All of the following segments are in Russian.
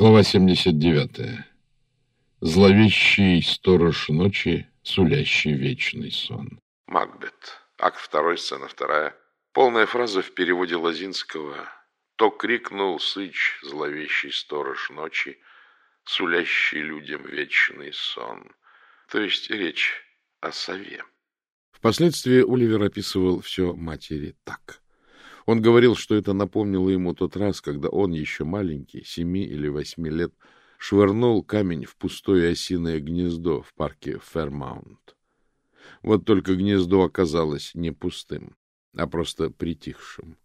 Глава 79. Зловещий сторож ночи, сулящий вечный сон. Макбет. Акт второй, сцена вторая. Полная фраза в переводе Лозинского. То крикнул сыч, зловещий сторож ночи, сулящий людям вечный сон. То есть речь о сове. Впоследствии Оливер описывал все матери так. Он говорил, что это напомнило ему тот раз, когда он, еще маленький, семи или восьми лет, швырнул камень в пустое осиное гнездо в парке Фермаунт. Вот только гнездо оказалось не пустым, а просто притихшим.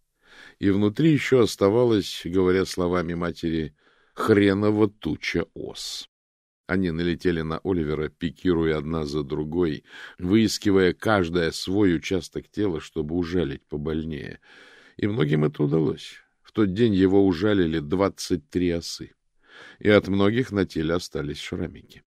И внутри еще оставалось, говоря словами матери, хреново туча ос. Они налетели на Оливера, пикируя одна за другой, выискивая каждая свой участок тела, чтобы ужалить побольнее — и многим это удалось. В тот день его ужалили двадцать три осы, и от многих на теле остались шрамики.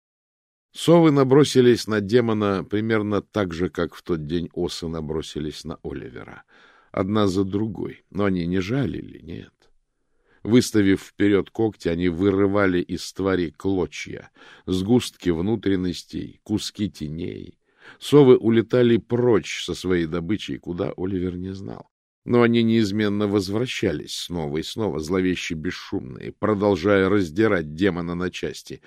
Совы набросились на демона примерно так же, как в тот день осы набросились на Оливера. Одна за другой. Но они не жалили, нет. Выставив вперед когти, они вырывали из твари клочья, сгустки внутренностей, куски теней. Совы улетали прочь со своей добычей, куда Оливер не знал. Но они неизменно возвращались снова и снова, зловеще бесшумные, продолжая раздирать демона на части.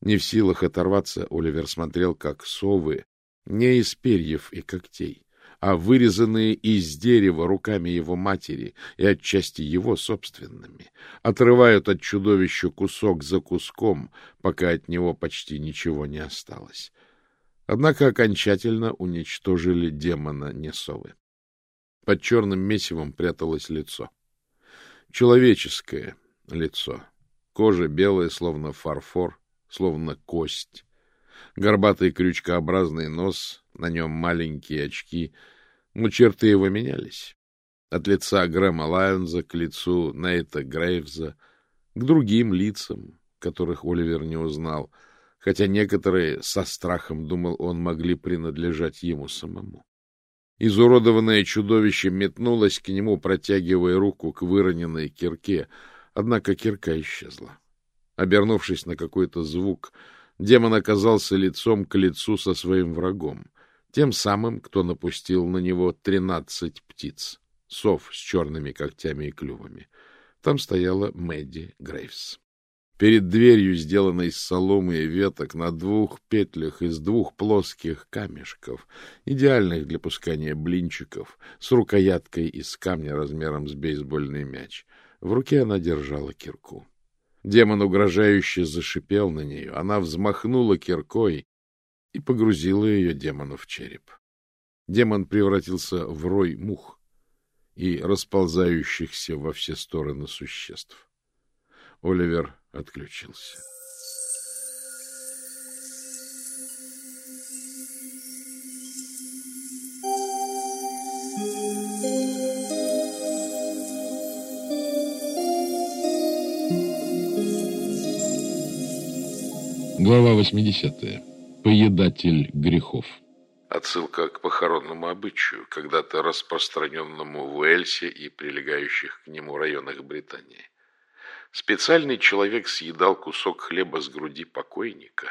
Не в силах оторваться, Оливер смотрел, как совы, не из перьев и когтей, а вырезанные из дерева руками его матери и отчасти его собственными, отрывают от чудовища кусок за куском, пока от него почти ничего не осталось. Однако окончательно уничтожили демона не совы. Под черным месивом пряталось лицо. Человеческое лицо. Кожа белая, словно фарфор, словно кость. Горбатый крючкообразный нос, на нем маленькие очки, но черты его менялись. От лица Грэма Лайонза к лицу Нейта Грейвза, к другим лицам, которых Оливер не узнал, хотя некоторые со страхом, думал он, могли принадлежать ему самому. Изуродованное чудовище метнулось к нему, протягивая руку к выроненной кирке, однако кирка исчезла. Обернувшись на какой-то звук, демон оказался лицом к лицу со своим врагом, тем самым, кто напустил на него тринадцать птиц, сов с черными когтями и клювами. Там стояла Мэдди Грейвс. Перед дверью, сделанной из соломы и веток, на двух петлях из двух плоских камешков, идеальных для пускания блинчиков, с рукояткой из камня размером с бейсбольный мяч. В руке она держала кирку. Демон угрожающе зашипел на нее. Она взмахнула киркой и погрузила ее демону в череп. Демон превратился в рой мух и расползающихся во все стороны существ. Оливер отключился. Глава 80. Поедатель грехов. Отсылка к похоронному обычаю, когда-то распространенному в Уэльсе и прилегающих к нему районах Британии. Специальный человек съедал кусок хлеба с груди покойника,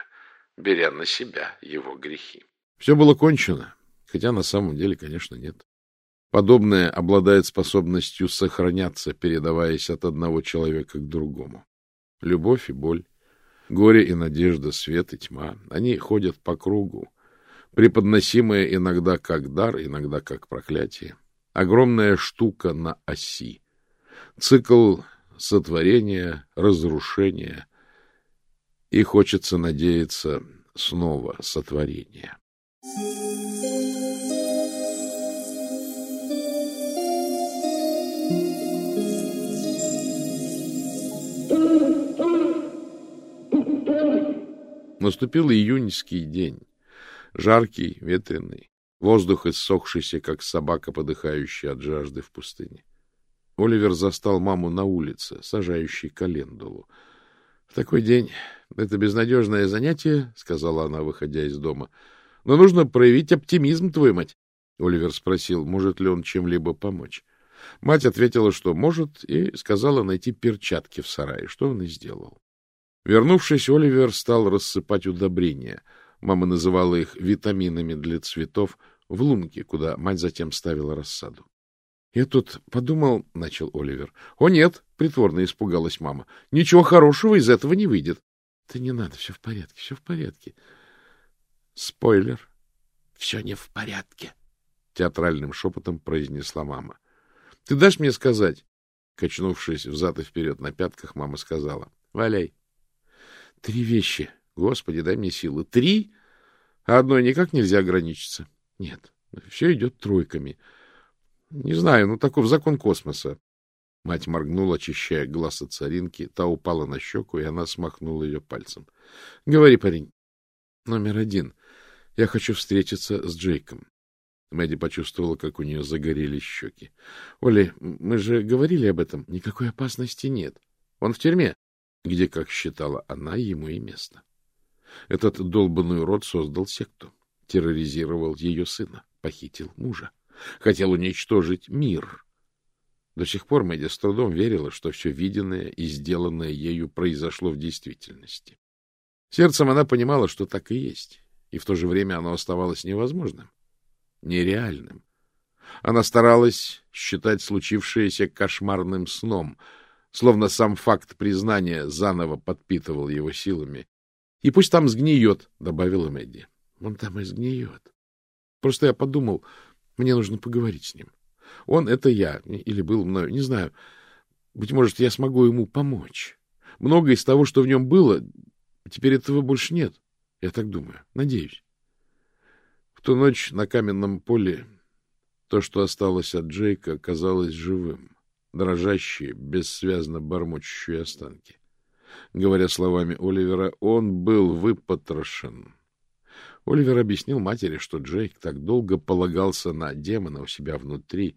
беря на себя его грехи. Все было кончено, хотя на самом деле, конечно, нет. Подобное обладает способностью сохраняться, передаваясь от одного человека к другому. Любовь и боль, горе и надежда, свет и тьма, они ходят по кругу, преподносимые иногда как дар, иногда как проклятие. Огромная штука на оси. Цикл сотворения, разрушения и, хочется надеяться, снова сотворения. Наступил июньский день, жаркий, ветреный, воздух иссохшийся, как собака, подыхающая от жажды в пустыне. Оливер застал маму на улице, сажающей календулу. — В такой день это безнадежное занятие, — сказала она, выходя из дома. — Но нужно проявить оптимизм, твою мать. Оливер спросил, может ли он чем-либо помочь. Мать ответила, что может, и сказала найти перчатки в сарае, что он и сделал. Вернувшись, Оливер стал рассыпать удобрения. Мама называла их витаминами для цветов в лунке, куда мать затем ставила рассаду. — Я тут подумал, — начал Оливер. — О, нет, — притворно испугалась мама. — Ничего хорошего из этого не выйдет. — Да не надо, все в порядке, все в порядке. Спойлер. — Все не в порядке, — театральным шепотом произнесла мама. — Ты дашь мне сказать? Качнувшись взад и вперед на пятках, мама сказала. — Валяй. — Три вещи. Господи, дай мне силы. Три? А одной никак нельзя ограничиться. Нет, все идет тройками. — не знаю, ну таков закон космоса. Мать моргнула, очищая глаз от царинки. Та упала на щеку, и она смахнула ее пальцем. — Говори, парень. — Номер один. Я хочу встретиться с Джейком. Мэдди почувствовала, как у нее загорелись щеки. — Оля, мы же говорили об этом. Никакой опасности нет. Он в тюрьме, где, как считала она, ему и место. Этот долбанный урод создал секту, терроризировал ее сына, похитил мужа хотел уничтожить мир. До сих пор Мэдди с трудом верила, что все виденное и сделанное ею произошло в действительности. Сердцем она понимала, что так и есть, и в то же время оно оставалось невозможным, нереальным. Она старалась считать случившееся кошмарным сном, словно сам факт признания заново подпитывал его силами. — И пусть там сгниет, — добавила Мэдди. — Он там и сгниет. Просто я подумал, мне нужно поговорить с ним. Он — это я, или был мною, не знаю. Быть может, я смогу ему помочь. Многое из того, что в нем было, теперь этого больше нет. Я так думаю, надеюсь. В ту ночь на каменном поле то, что осталось от Джейка, казалось живым, дрожащие, бессвязно бормочущие останки. Говоря словами Оливера, он был выпотрошен, Оливер объяснил матери, что Джейк так долго полагался на демона у себя внутри,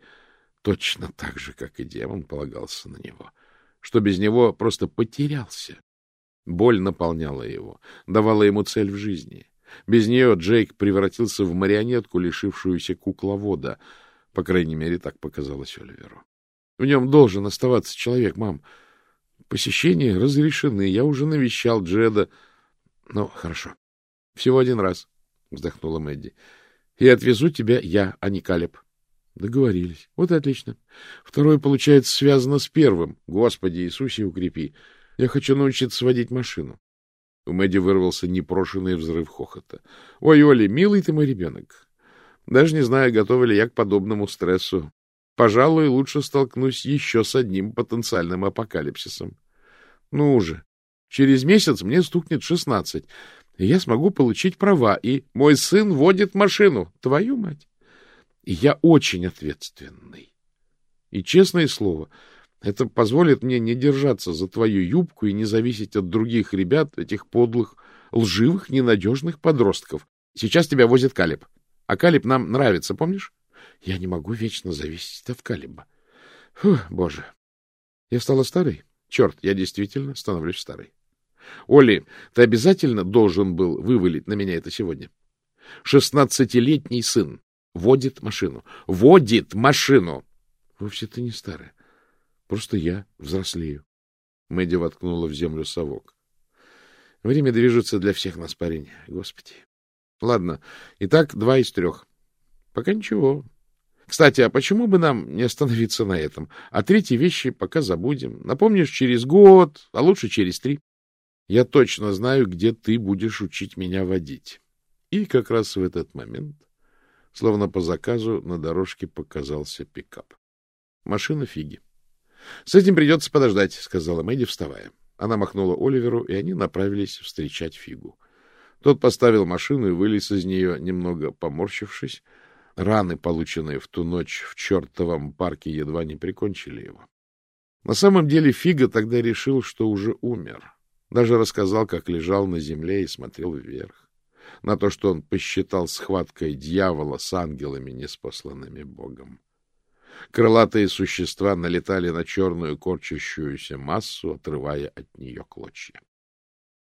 точно так же, как и демон полагался на него, что без него просто потерялся. Боль наполняла его, давала ему цель в жизни. Без нее Джейк превратился в марионетку, лишившуюся кукловода. По крайней мере, так показалось Оливеру. В нем должен оставаться человек, мам. Посещения разрешены. Я уже навещал Джеда. Ну, хорошо. Всего один раз вздохнула Мэдди. — И отвезу тебя я, а не Калеб. — Договорились. Вот и отлично. Второе, получается, связано с первым. Господи Иисусе, укрепи. Я хочу научиться водить машину. У Мэдди вырвался непрошенный взрыв хохота. — Ой, Оли, милый ты мой ребенок. Даже не знаю, готова ли я к подобному стрессу. Пожалуй, лучше столкнусь еще с одним потенциальным апокалипсисом. Ну уже. Через месяц мне стукнет шестнадцать я смогу получить права, и мой сын водит машину. Твою мать! И я очень ответственный. И, честное слово, это позволит мне не держаться за твою юбку и не зависеть от других ребят, этих подлых, лживых, ненадежных подростков. Сейчас тебя возит Калиб. А Калиб нам нравится, помнишь? Я не могу вечно зависеть от Калиба. Фу, боже. Я стала старой? Черт, я действительно становлюсь старой. Оли, ты обязательно должен был вывалить на меня это сегодня. Шестнадцатилетний сын водит машину. Водит машину! Вовсе ты не старая. Просто я взрослею. Мэдди воткнула в землю совок. Время движется для всех нас, парень. Господи. Ладно. Итак, два из трех. Пока ничего. Кстати, а почему бы нам не остановиться на этом? А третьи вещи пока забудем. Напомнишь, через год, а лучше через три. Я точно знаю, где ты будешь учить меня водить. И как раз в этот момент, словно по заказу, на дорожке показался пикап. Машина фиги. — С этим придется подождать, — сказала Мэдди, вставая. Она махнула Оливеру, и они направились встречать фигу. Тот поставил машину и вылез из нее, немного поморщившись. Раны, полученные в ту ночь в чертовом парке, едва не прикончили его. На самом деле Фига тогда решил, что уже умер. Даже рассказал, как лежал на земле и смотрел вверх, на то, что он посчитал схваткой дьявола с ангелами, неспосланными Богом. Крылатые существа налетали на черную корчащуюся массу, отрывая от нее клочья.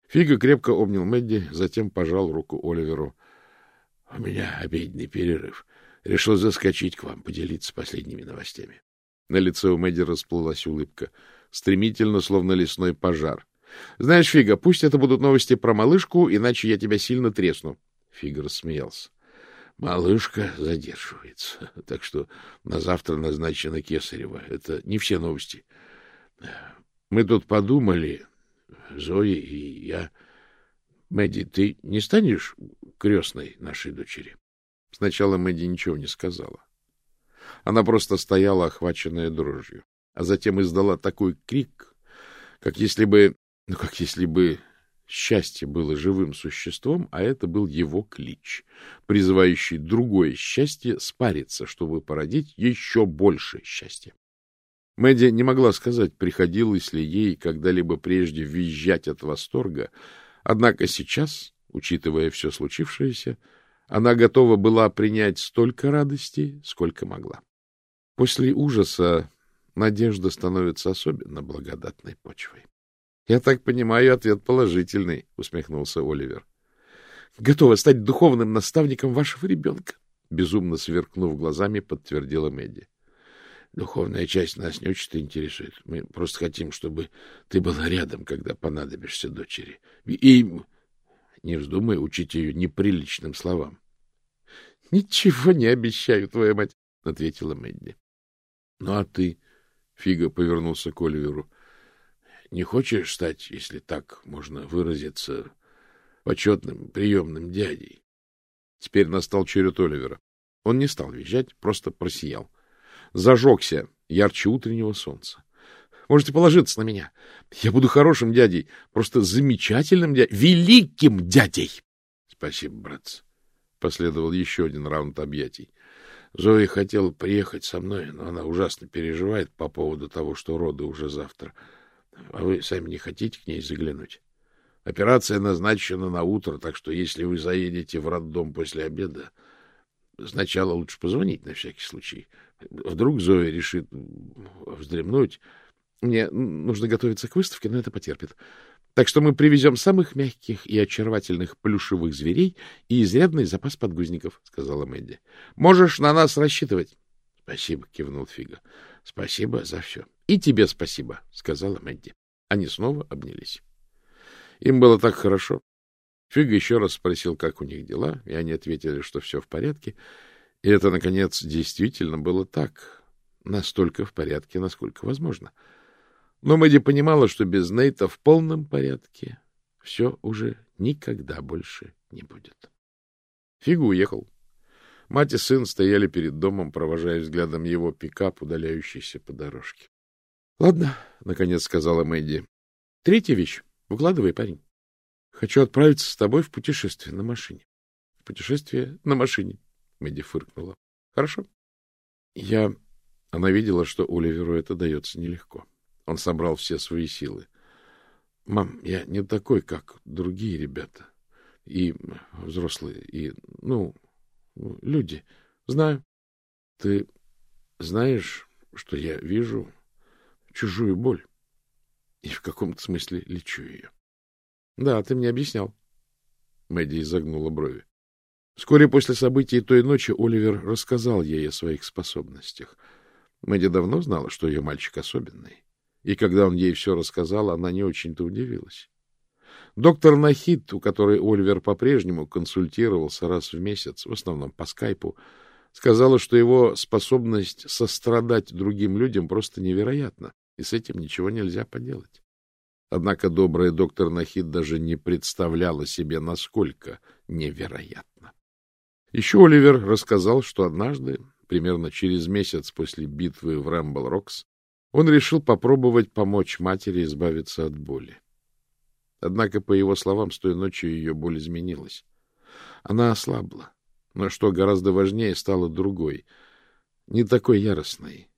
Фига крепко обнял Мэдди, затем пожал руку Оливеру. — У меня обеденный перерыв. Решил заскочить к вам, поделиться последними новостями. На лице у Мэдди расплылась улыбка, стремительно, словно лесной пожар. Знаешь, Фига, пусть это будут новости про малышку, иначе я тебя сильно тресну. Фига рассмеялся. Малышка задерживается, так что на завтра назначена Кесарева. Это не все новости. Мы тут подумали, Зоя и я... Мэдди, ты не станешь крестной нашей дочери? Сначала Мэдди ничего не сказала. Она просто стояла, охваченная дрожью, а затем издала такой крик, как если бы... Ну, как если бы счастье было живым существом, а это был его клич, призывающий другое счастье спариться, чтобы породить еще больше счастья. Мэдди не могла сказать, приходилось ли ей когда-либо прежде визжать от восторга, однако сейчас, учитывая все случившееся, она готова была принять столько радости, сколько могла. После ужаса надежда становится особенно благодатной почвой. — Я так понимаю, ответ положительный, — усмехнулся Оливер. — Готова стать духовным наставником вашего ребенка, — безумно сверкнув глазами, подтвердила Мэдди. Духовная часть нас не очень интересует. Мы просто хотим, чтобы ты была рядом, когда понадобишься дочери. И не вздумай учить ее неприличным словам. — Ничего не обещаю, твоя мать, — ответила Мэдди. — Ну, а ты, — Фига повернулся к Оливеру, — не хочешь стать, если так можно выразиться, почетным приемным дядей? Теперь настал черед Оливера. Он не стал визжать, просто просиял. — зажегся ярче утреннего солнца. Можете положиться на меня. Я буду хорошим дядей, просто замечательным дядей, великим дядей. — Спасибо, братцы. Последовал еще один раунд объятий. Зоя хотела приехать со мной, но она ужасно переживает по поводу того, что роды уже завтра. А вы сами не хотите к ней заглянуть? Операция назначена на утро, так что если вы заедете в роддом после обеда, сначала лучше позвонить на всякий случай. Вдруг Зоя решит вздремнуть. Мне нужно готовиться к выставке, но это потерпит. Так что мы привезем самых мягких и очаровательных плюшевых зверей и изрядный запас подгузников, — сказала Мэдди. — Можешь на нас рассчитывать. — Спасибо, — кивнул Фига. — Спасибо за все. — И тебе спасибо, — сказала Мэдди. Они снова обнялись. Им было так хорошо. Фига еще раз спросил, как у них дела, и они ответили, что все в порядке, — и это, наконец, действительно было так, настолько в порядке, насколько возможно. Но Мэдди понимала, что без Нейта в полном порядке все уже никогда больше не будет. Фигу уехал. Мать и сын стояли перед домом, провожая взглядом его пикап, удаляющийся по дорожке. — Ладно, — наконец сказала Мэдди. — Третья вещь. Укладывай, парень. Хочу отправиться с тобой в путешествие на машине. В путешествие на машине. Мэдди фыркнула. — Хорошо. Я... Она видела, что Оливеру это дается нелегко. Он собрал все свои силы. — Мам, я не такой, как другие ребята. И взрослые, и, ну, люди. Знаю. Ты знаешь, что я вижу чужую боль. И в каком-то смысле лечу ее. — Да, ты мне объяснял. Мэдди изогнула брови. Вскоре после событий той ночи Оливер рассказал ей о своих способностях. Мэдди давно знала, что ее мальчик особенный. И когда он ей все рассказал, она не очень-то удивилась. Доктор Нахид, у которой Оливер по-прежнему консультировался раз в месяц, в основном по скайпу, сказала, что его способность сострадать другим людям просто невероятна, и с этим ничего нельзя поделать. Однако добрая доктор Нахид даже не представляла себе, насколько невероятно. Еще Оливер рассказал, что однажды, примерно через месяц после битвы в Рэмбл-Рокс, он решил попробовать помочь матери избавиться от боли. Однако, по его словам, с той ночи ее боль изменилась. Она ослабла, но, что гораздо важнее, стала другой, не такой яростной,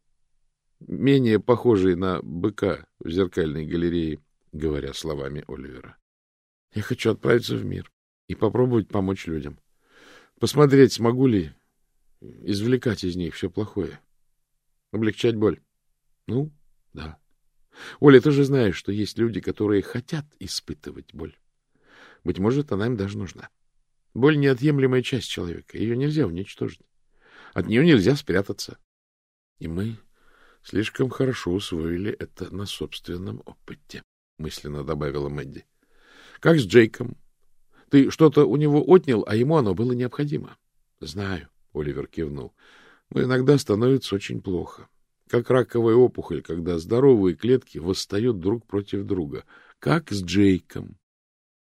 менее похожей на быка в зеркальной галерее, говоря словами Оливера. — Я хочу отправиться в мир и попробовать помочь людям. Посмотреть, смогу ли извлекать из них все плохое. Облегчать боль. Ну, да. Оля, ты же знаешь, что есть люди, которые хотят испытывать боль. Быть может, она им даже нужна. Боль — неотъемлемая часть человека. Ее нельзя уничтожить. От нее нельзя спрятаться. И мы слишком хорошо усвоили это на собственном опыте. мысленно добавила Мэдди. — Как с Джейком? Ты что-то у него отнял, а ему оно было необходимо. — Знаю, — Оливер кивнул. — Но иногда становится очень плохо. Как раковая опухоль, когда здоровые клетки восстают друг против друга. Как с Джейком.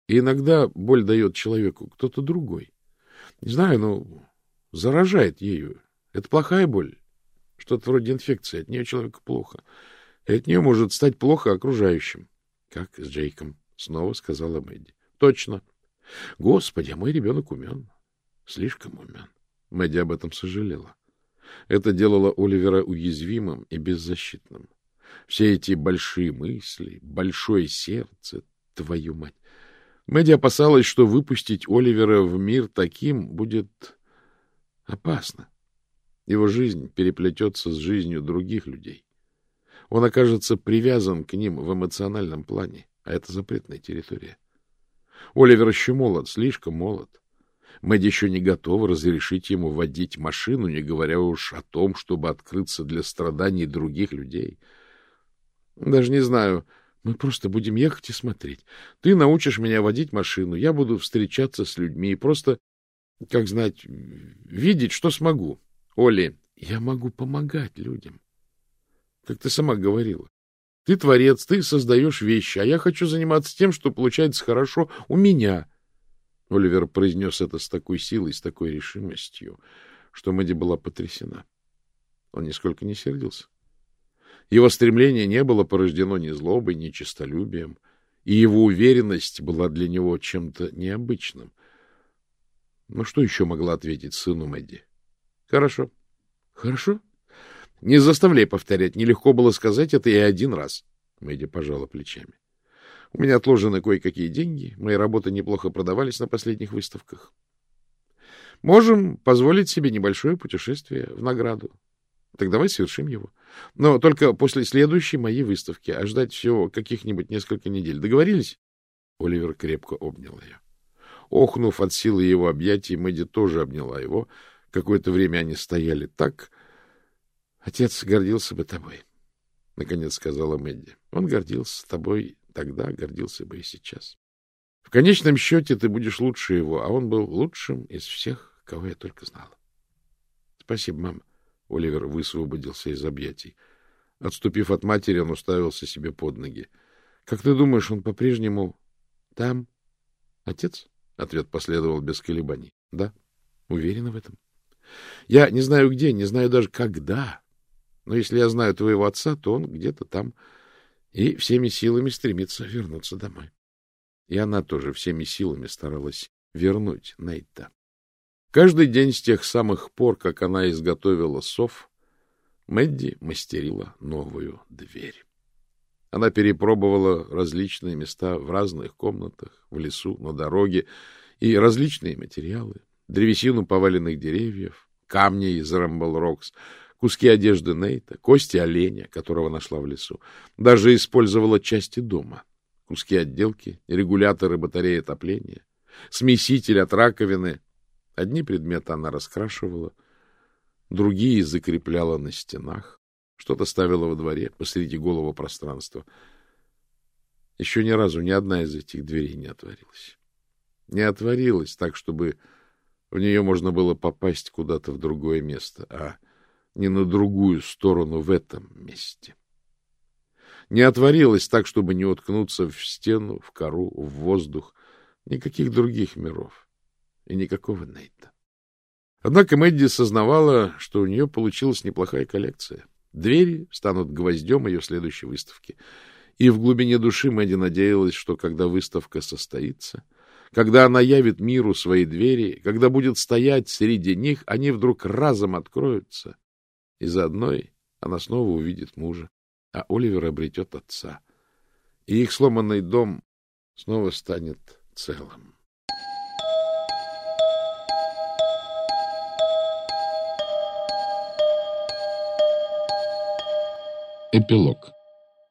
И иногда боль дает человеку кто-то другой. Не знаю, но заражает ею. Это плохая боль. Что-то вроде инфекции. От нее человеку плохо. И от нее может стать плохо окружающим. Как с Джейком, снова сказала Мэдди. Точно. Господи, а мой ребенок умен. Слишком умен. Мэдди об этом сожалела. Это делало Оливера уязвимым и беззащитным. Все эти большие мысли, большое сердце, твою мать. Мэдди опасалась, что выпустить Оливера в мир таким будет опасно. Его жизнь переплетется с жизнью других людей. Он окажется привязан к ним в эмоциональном плане, а это запретная территория. Оливер еще молод, слишком молод. Мэдди еще не готова разрешить ему водить машину, не говоря уж о том, чтобы открыться для страданий других людей. Даже не знаю, мы просто будем ехать и смотреть. Ты научишь меня водить машину, я буду встречаться с людьми и просто, как знать, видеть, что смогу. Оли, я могу помогать людям. Как ты сама говорила. Ты творец, ты создаешь вещи, а я хочу заниматься тем, что получается хорошо у меня. Оливер произнес это с такой силой, с такой решимостью, что Мэдди была потрясена. Он нисколько не сердился. Его стремление не было порождено ни злобой, ни честолюбием, и его уверенность была для него чем-то необычным. Но что еще могла ответить сыну Мэдди? — Хорошо. — Хорошо? Не заставляй повторять. Нелегко было сказать это и один раз. Мэдди пожала плечами. У меня отложены кое-какие деньги. Мои работы неплохо продавались на последних выставках. Можем позволить себе небольшое путешествие в награду. Так давай совершим его. Но только после следующей моей выставки, а ждать всего каких-нибудь несколько недель. Договорились? Оливер крепко обнял ее. Охнув от силы его объятий, Мэдди тоже обняла его. Какое-то время они стояли так, Отец гордился бы тобой, — наконец сказала Мэдди. Он гордился тобой тогда, гордился бы и сейчас. В конечном счете ты будешь лучше его, а он был лучшим из всех, кого я только знала. — Спасибо, мама. Оливер высвободился из объятий. Отступив от матери, он уставился себе под ноги. — Как ты думаешь, он по-прежнему там? — Отец? — ответ последовал без колебаний. — Да. Уверена в этом. — Я не знаю где, не знаю даже когда, но если я знаю твоего отца, то он где-то там и всеми силами стремится вернуться домой. И она тоже всеми силами старалась вернуть Нейта. Каждый день с тех самых пор, как она изготовила сов, Мэдди мастерила новую дверь. Она перепробовала различные места в разных комнатах, в лесу, на дороге, и различные материалы, древесину поваленных деревьев, камни из Рамбл-Рокс — куски одежды Нейта, кости оленя, которого нашла в лесу. Даже использовала части дома. Куски отделки, регуляторы батареи отопления, смеситель от раковины. Одни предметы она раскрашивала, другие закрепляла на стенах, что-то ставила во дворе посреди голого пространства. Еще ни разу ни одна из этих дверей не отворилась. Не отворилась так, чтобы в нее можно было попасть куда-то в другое место, а не на другую сторону в этом месте. Не отворилась так, чтобы не уткнуться в стену, в кору, в воздух, никаких других миров и никакого Нейта. Однако Мэдди сознавала, что у нее получилась неплохая коллекция. Двери станут гвоздем ее следующей выставки. И в глубине души Мэдди надеялась, что когда выставка состоится, когда она явит миру свои двери, когда будет стоять среди них, они вдруг разом откроются, и за одной она снова увидит мужа, а Оливер обретет отца. И их сломанный дом снова станет целым. Эпилог.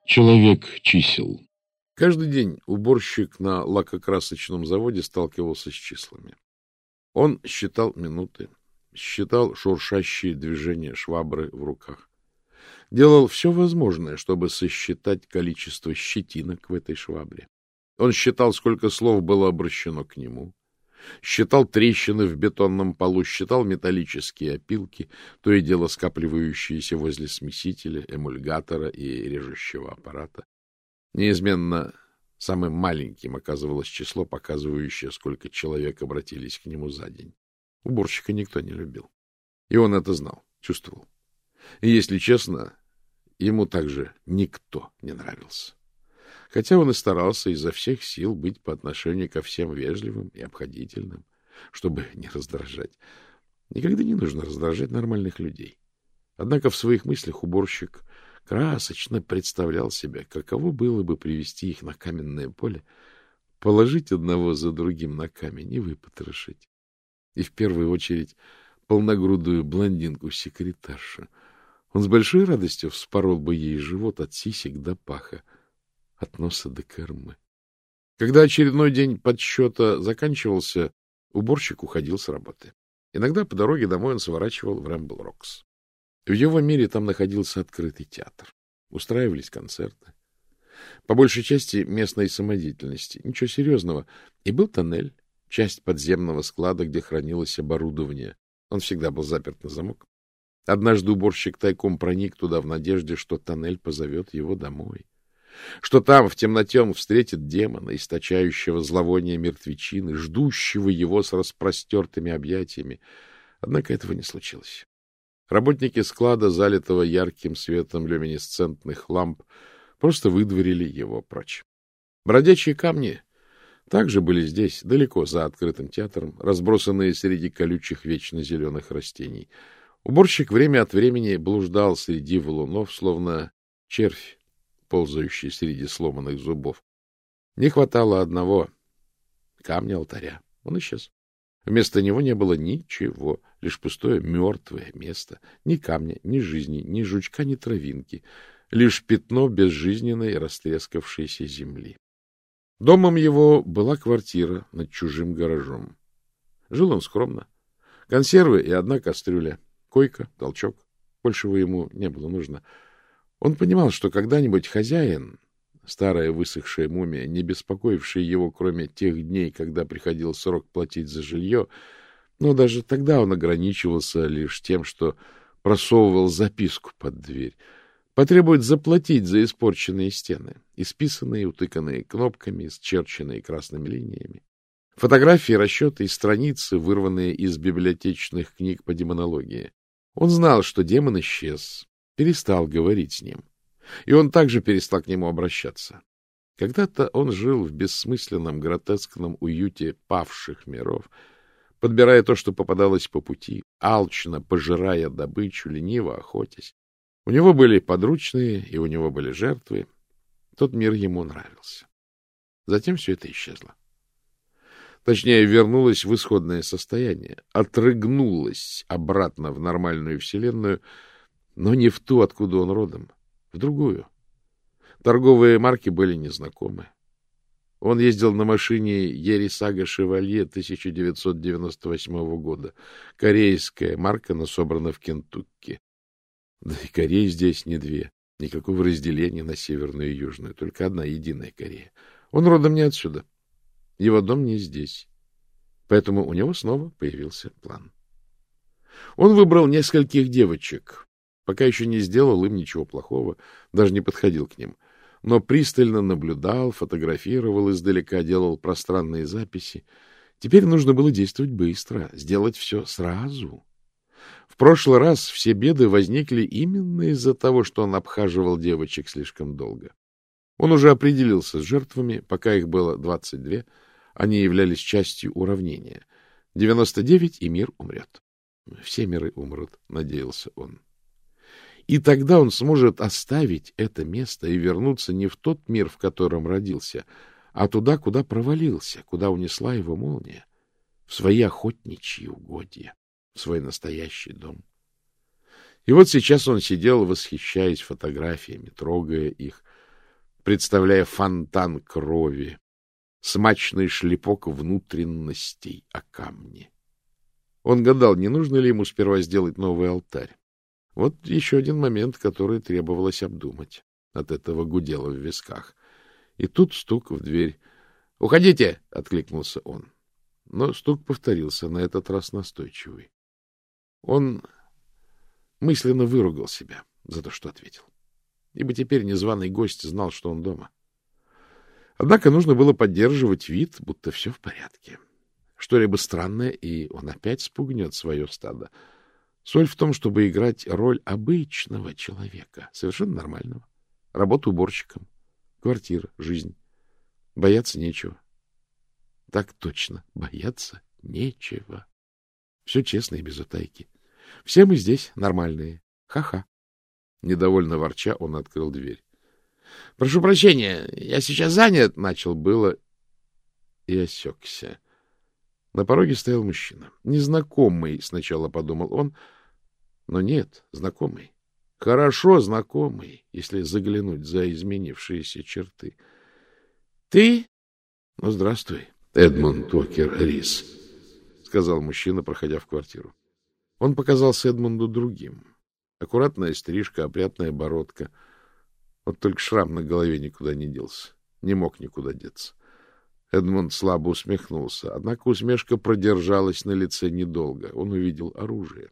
Человек чисел. Каждый день уборщик на лакокрасочном заводе сталкивался с числами. Он считал минуты, считал шуршащие движения швабры в руках. Делал все возможное, чтобы сосчитать количество щетинок в этой швабре. Он считал, сколько слов было обращено к нему, считал трещины в бетонном полу, считал металлические опилки, то и дело скапливающиеся возле смесителя, эмульгатора и режущего аппарата. Неизменно самым маленьким оказывалось число, показывающее, сколько человек обратились к нему за день. Уборщика никто не любил. И он это знал, чувствовал. И, если честно, ему также никто не нравился. Хотя он и старался изо всех сил быть по отношению ко всем вежливым и обходительным, чтобы не раздражать. Никогда не нужно раздражать нормальных людей. Однако в своих мыслях уборщик красочно представлял себе, каково было бы привести их на каменное поле, положить одного за другим на камень и выпотрошить. И в первую очередь полногрудую блондинку-секретаршу. Он с большой радостью вспорол бы ей живот от сисек до паха, от носа до кормы. Когда очередной день подсчета заканчивался, уборщик уходил с работы. Иногда по дороге домой он сворачивал в Рэмбл-Рокс. В его мире там находился открытый театр. Устраивались концерты. По большей части местной самодеятельности. Ничего серьезного. И был тоннель, часть подземного склада, где хранилось оборудование. Он всегда был заперт на замок. Однажды уборщик тайком проник туда в надежде, что тоннель позовет его домой что там в темноте он встретит демона, источающего зловоние мертвечины, ждущего его с распростертыми объятиями. Однако этого не случилось. Работники склада, залитого ярким светом люминесцентных ламп, просто выдворили его прочь. Бродячие камни также были здесь, далеко за открытым театром, разбросанные среди колючих вечно зеленых растений. Уборщик время от времени блуждал среди валунов, словно червь, ползающий среди сломанных зубов. Не хватало одного — камня алтаря. Он исчез. Вместо него не было ничего, лишь пустое мертвое место. Ни камня, ни жизни, ни жучка, ни травинки. Лишь пятно безжизненной растрескавшейся земли. Домом его была квартира над чужим гаражом. Жил он скромно. Консервы и одна кастрюля. Койка, толчок. Большего ему не было нужно. — он понимал, что когда-нибудь хозяин, старая высохшая мумия, не беспокоившая его, кроме тех дней, когда приходил срок платить за жилье, но даже тогда он ограничивался лишь тем, что просовывал записку под дверь, потребует заплатить за испорченные стены, исписанные, утыканные кнопками, исчерченные красными линиями. Фотографии, расчеты и страницы, вырванные из библиотечных книг по демонологии. Он знал, что демон исчез, перестал говорить с ним. И он также перестал к нему обращаться. Когда-то он жил в бессмысленном, гротескном уюте павших миров, подбирая то, что попадалось по пути, алчно пожирая добычу, лениво охотясь. У него были подручные, и у него были жертвы. Тот мир ему нравился. Затем все это исчезло. Точнее, вернулось в исходное состояние, отрыгнулось обратно в нормальную вселенную — но не в ту, откуда он родом, в другую. Торговые марки были незнакомы. Он ездил на машине Ерисага Шевалье 1998 года. Корейская марка, но собрана в Кентукки. Да и Кореи здесь не две. Никакого разделения на северную и южную. Только одна единая Корея. Он родом не отсюда. Его дом не здесь. Поэтому у него снова появился план. Он выбрал нескольких девочек, Пока еще не сделал им ничего плохого, даже не подходил к ним. Но пристально наблюдал, фотографировал издалека, делал пространные записи. Теперь нужно было действовать быстро, сделать все сразу. В прошлый раз все беды возникли именно из-за того, что он обхаживал девочек слишком долго. Он уже определился с жертвами, пока их было 22, они являлись частью уравнения. 99, и мир умрет. Все миры умрут, надеялся он. И тогда он сможет оставить это место и вернуться не в тот мир, в котором родился, а туда, куда провалился, куда унесла его молния, в свои охотничьи угодья, в свой настоящий дом. И вот сейчас он сидел, восхищаясь фотографиями, трогая их, представляя фонтан крови, смачный шлепок внутренностей о камне. Он гадал, не нужно ли ему сперва сделать новый алтарь. Вот еще один момент, который требовалось обдумать. От этого гудело в висках. И тут стук в дверь. «Уходите!» — откликнулся он. Но стук повторился, на этот раз настойчивый. Он мысленно выругал себя за то, что ответил. Ибо теперь незваный гость знал, что он дома. Однако нужно было поддерживать вид, будто все в порядке. Что-либо странное, и он опять спугнет свое стадо. Соль в том, чтобы играть роль обычного человека, совершенно нормального. Работа уборщиком, квартира, жизнь. Бояться нечего. Так точно, бояться нечего. Все честно и без утайки. Все мы здесь нормальные. Ха-ха. Недовольно ворча, он открыл дверь. — Прошу прощения, я сейчас занят, — начал было и осекся. На пороге стоял мужчина. Незнакомый, сначала подумал он, но нет, знакомый. Хорошо знакомый, если заглянуть за изменившиеся черты. — Ты? — Ну, здравствуй, Эдмунд Уокер Рис, — сказал мужчина, проходя в квартиру. Он показался Эдмунду другим. Аккуратная стрижка, опрятная бородка. Вот только шрам на голове никуда не делся. Не мог никуда деться. Эдмунд слабо усмехнулся. Однако усмешка продержалась на лице недолго. Он увидел оружие.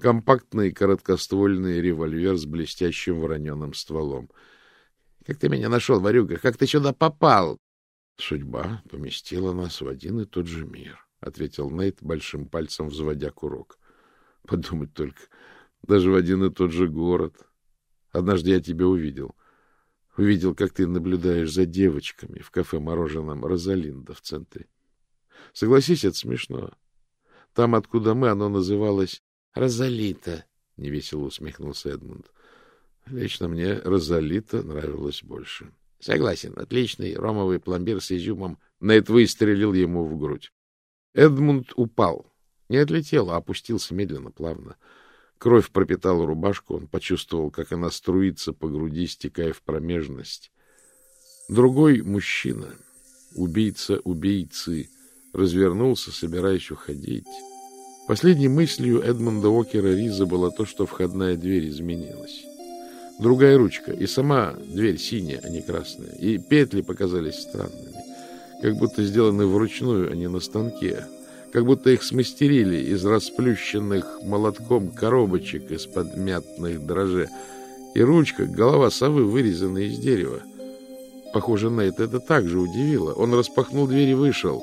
Компактный короткоствольный револьвер с блестящим вороненым стволом. — Как ты меня нашел, Варюга? Как ты сюда попал? — Судьба поместила нас в один и тот же мир, — ответил Нейт, большим пальцем взводя курок. Подумать только, даже в один и тот же город. Однажды я тебя увидел. Увидел, как ты наблюдаешь за девочками в кафе-мороженом «Розалинда» в центре. Согласись, это смешно. Там, откуда мы, оно называлось «Розалита», — невесело усмехнулся Эдмунд. Лично мне «Розалита» нравилось больше. — Согласен, отличный ромовый пломбир с изюмом. Нейт выстрелил ему в грудь. Эдмунд упал. Не отлетел, а опустился медленно, плавно. Кровь пропитала рубашку, он почувствовал, как она струится по груди, стекая в промежность. Другой мужчина, убийца убийцы, развернулся, собираясь уходить. Последней мыслью Эдмунда Окера Риза было то, что входная дверь изменилась. Другая ручка, и сама дверь синяя, а не красная, и петли показались странными, как будто сделаны вручную, а не на станке, как будто их смастерили из расплющенных молотком коробочек из-под мятных дрожжей. И ручка, голова совы, вырезанная из дерева. Похоже на это, также удивило. Он распахнул дверь и вышел.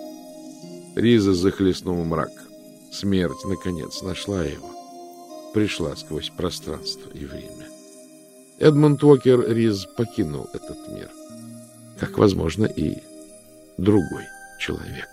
Риза захлестнул мрак. Смерть, наконец, нашла его. Пришла сквозь пространство и время. Эдмунд Уокер Риз покинул этот мир. Как, возможно, и другой человек.